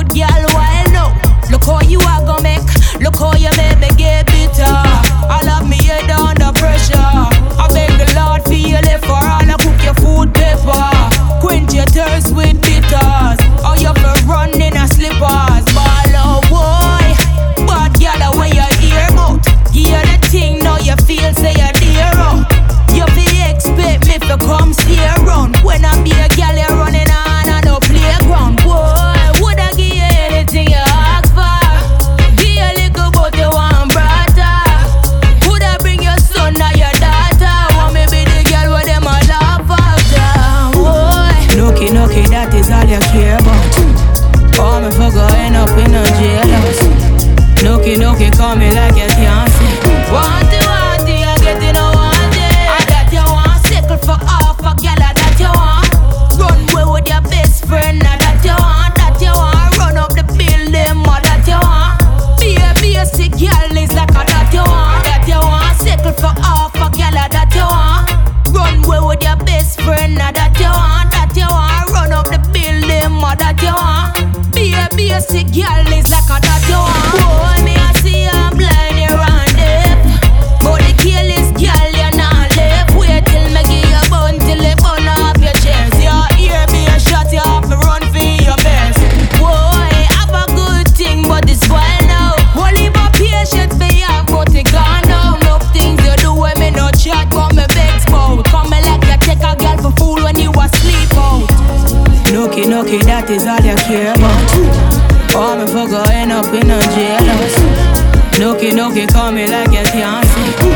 good girl Okay, that is all you care about. All me fucker end up in a jail. Nookie, nookie, call me like you can't see. Wanty, wanty, you're getting a wanty. I that you want, sickle for off a gal, I that you want. Run away with your best friend, I that you want, that you want. Run up the building, ma, that you want. Be a basic gal is like a that you want, that you want. Sickle for off a gal, I that you want. Run away with your best friend, I that see girl is like a that you. Boy, me I see I'm blind, you're on deaf. But the careless girl, you're not left. Wait till me give you bun till it burn off your chest. Your ear be a shot, you have to run for your best. Boy, have a good thing, but this boy now. Only my patience for you, but it gone now. No things you do when me no chat, come me vex bout. Come me like you take a girl for fool when you asleep out. Nookie, nookie, that is all all my fucker end up in a jail. Nookie, nookie, call me like a can't.